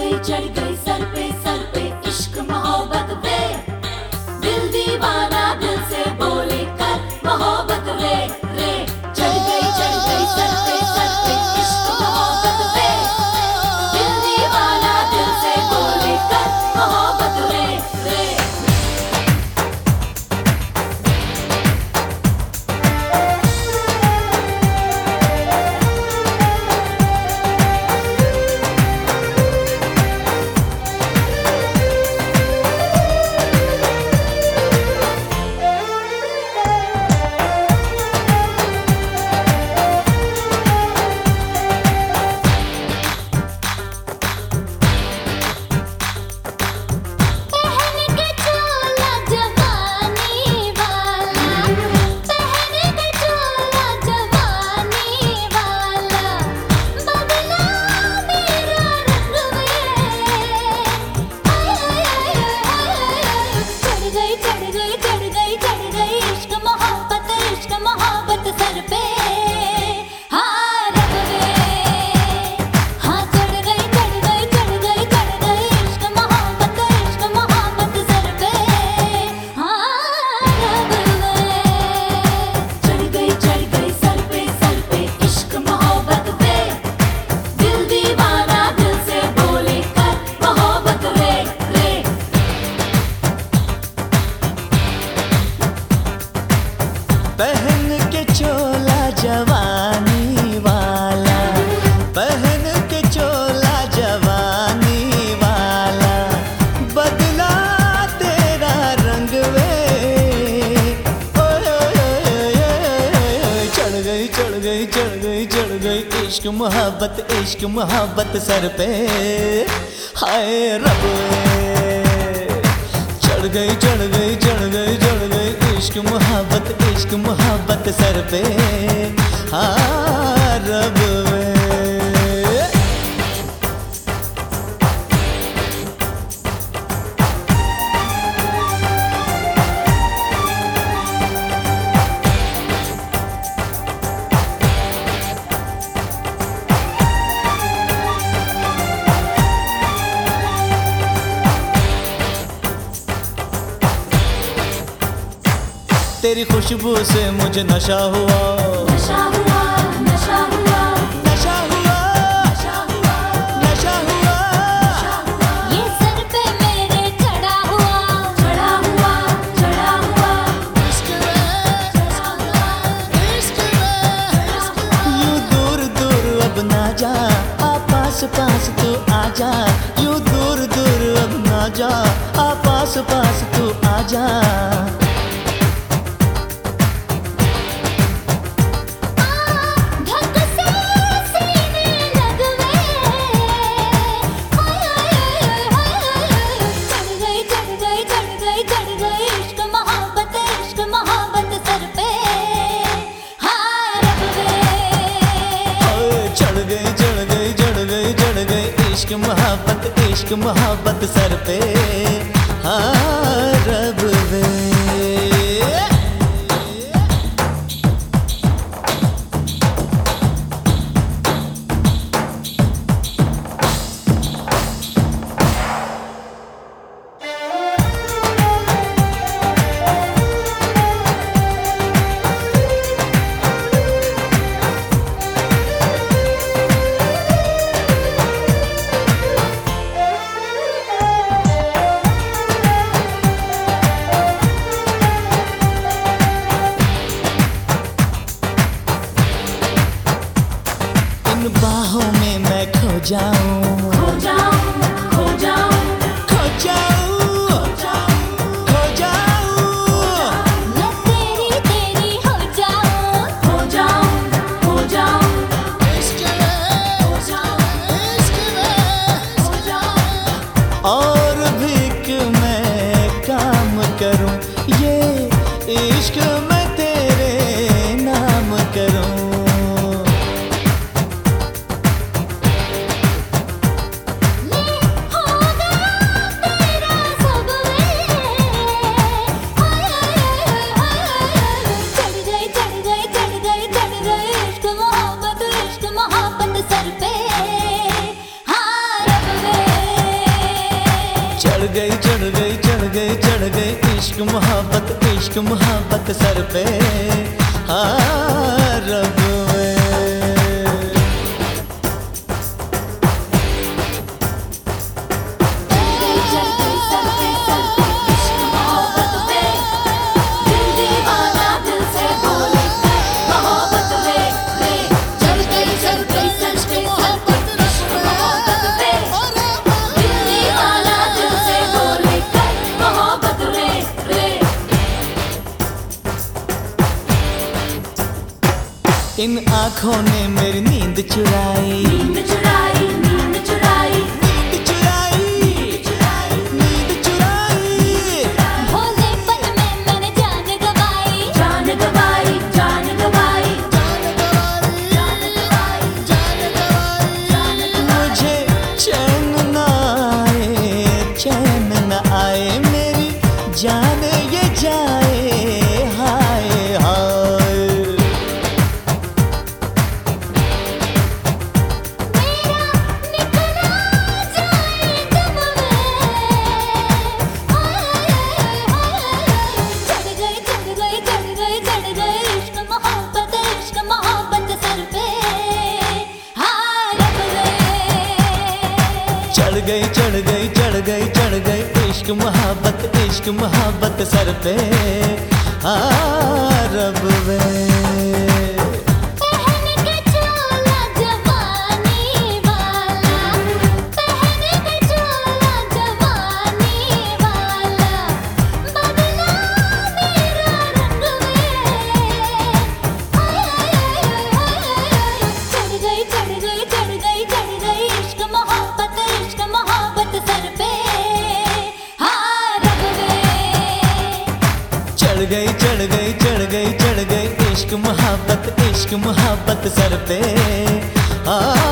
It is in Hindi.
गई चढ़ गई सर पे इश्क, मोहब्बत इश्क, मोहब्बत सर पे। हाय रब चढ़ गई चढ़ गई चढ़ गई चढ़ गई। इश्क, मोहब्बत इश्क, मोहब्बत सर पे। हाय रब तेरी खुशबू से मुझे नशा हुआ। नशा हुआ नशा हुआ। नशा हुआ। नशा हुआ। नशा हुआ। ये सर पे मेरे चढ़ा हुआ। चढ़ा हुआ चढ़ा हुआ। यूँ दूर दूर अब जा। आ पास पास तू आ जा। यूँ दूर दूर अब ना जा। आ पास पास तू आ जा। इश्क मोहब्बत इश्क मोहब्बत सर पे। हाँ रब वे। जाऊँ। खो जाऊँ खो जाऊँ। खो जाऊँ खो जाऊँ। मैं तेरी तेरी हो जाऊँ। खो जाऊँ खो जाऊँ। हो जाऊँ हो। जाऊँ। और भी मैं काम करूँ। ये इश्क चढ़ गए इश्क मोहब्बत इश्क मोहब्बत सर पे। हा रबू। इन आँखों ने मेरी नींद चुराई। चढ़ गई चढ़ गई चढ़ गई चढ़ गई। इश्क, मोहब्बत इश्क, मोहब्बत सर पे। आ रब में इश्क मोहब्बत सर पे आ